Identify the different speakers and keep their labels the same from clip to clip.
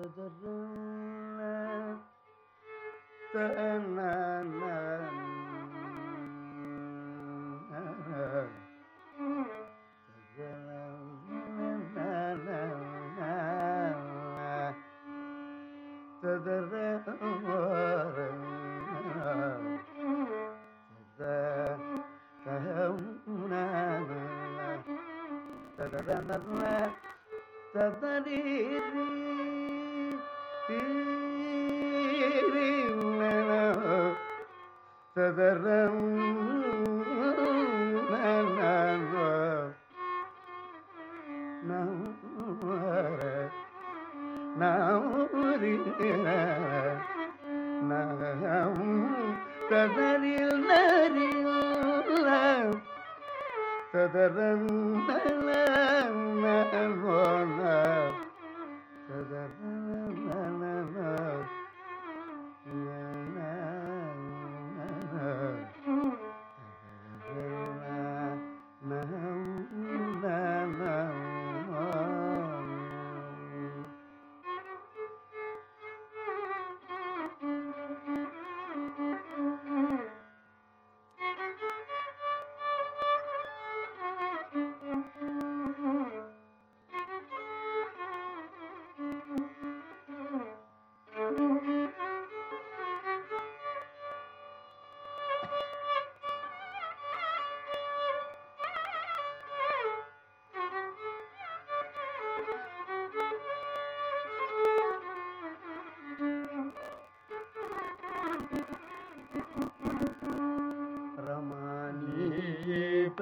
Speaker 1: تجلى تأمانا تدرى تدرى تدرى சதரம் ததரில் நரில் சதரம் சதரம்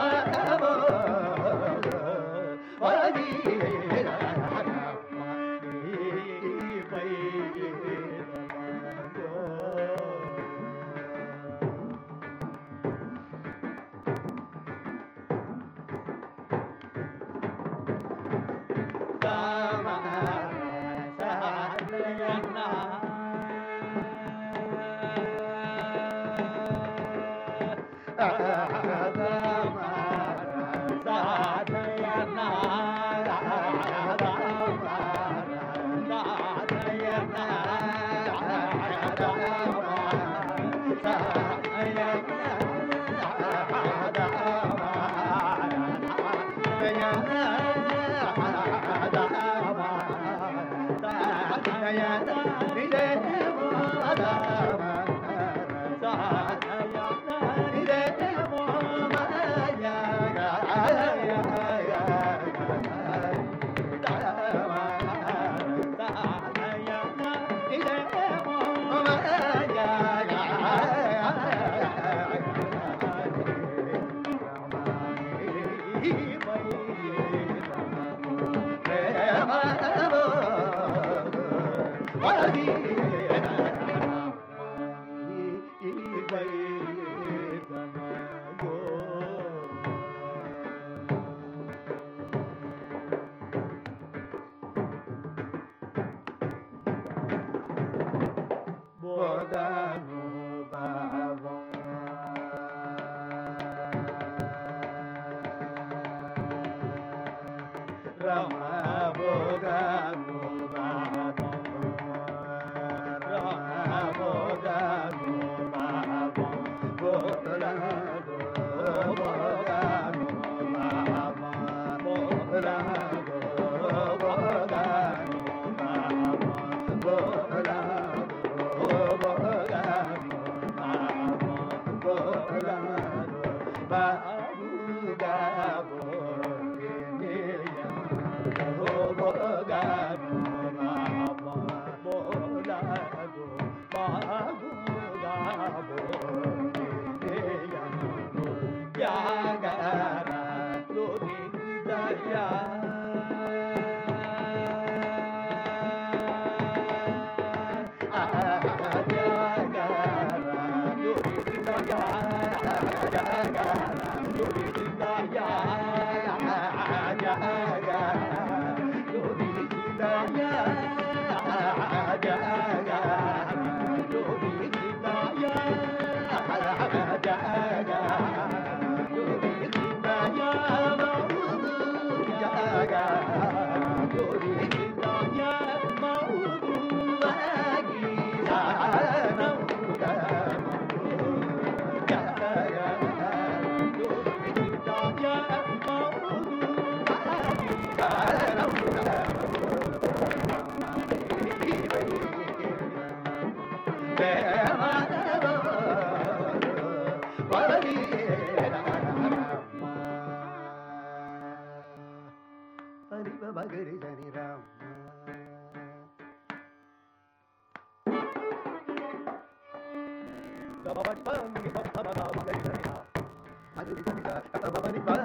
Speaker 1: 哎 பிரமாபோதா Yeah. Bhagiri Jani Ram. Bhagiri Jani Ram.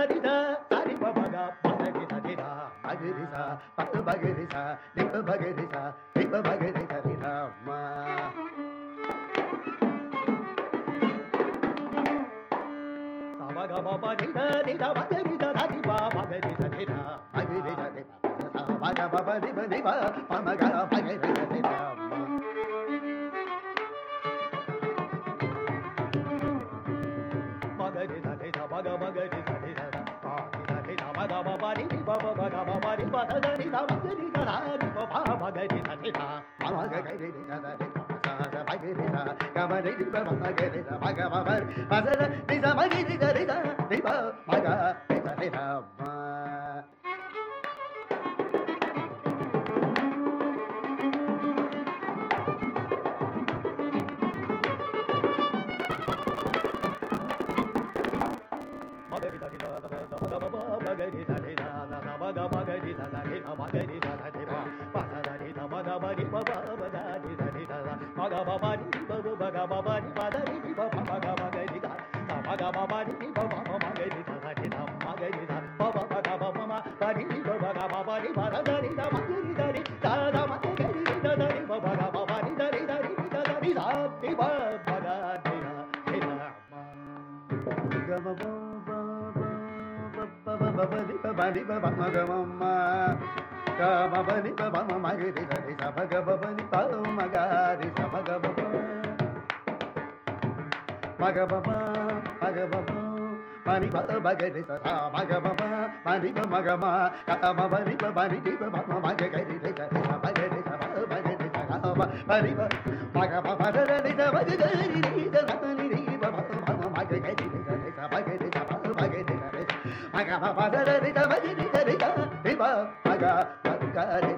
Speaker 2: పదరిద
Speaker 1: సరి బగ
Speaker 2: పదరి సరిద
Speaker 1: మగరి సా పద మగరి సా దిప మగరి సా దిప మగరి సరి రామ సమగ బాబా నిద నిద మగరిద సరి బా మగరి సరిద మగరి సరి సా ba
Speaker 2: ba ga ba ba ri
Speaker 1: ba ga da ni da ba ni ga da ni ba ba ba
Speaker 2: ga ni da ni
Speaker 1: da ba ba ga ga ni da da ni ba ga ni da ga ba ni da ba ba ga ni da ba ga ba ba sa sa ni sa ba ni da ద ది ద గమ బ బ మగ మగరి మగ బబ మగ మగ మని పద బగరి సదా మగమ మని మగమ కమ మని మని మమ మగ గరి సదా బగరి సదా బగరి సదా మని మగ మగ దని దవది గరి దని ని మమ మగ గరి సదా బగరి సదా బగరి సదా మగ మగ దని దవది గరి సదా మగ మగ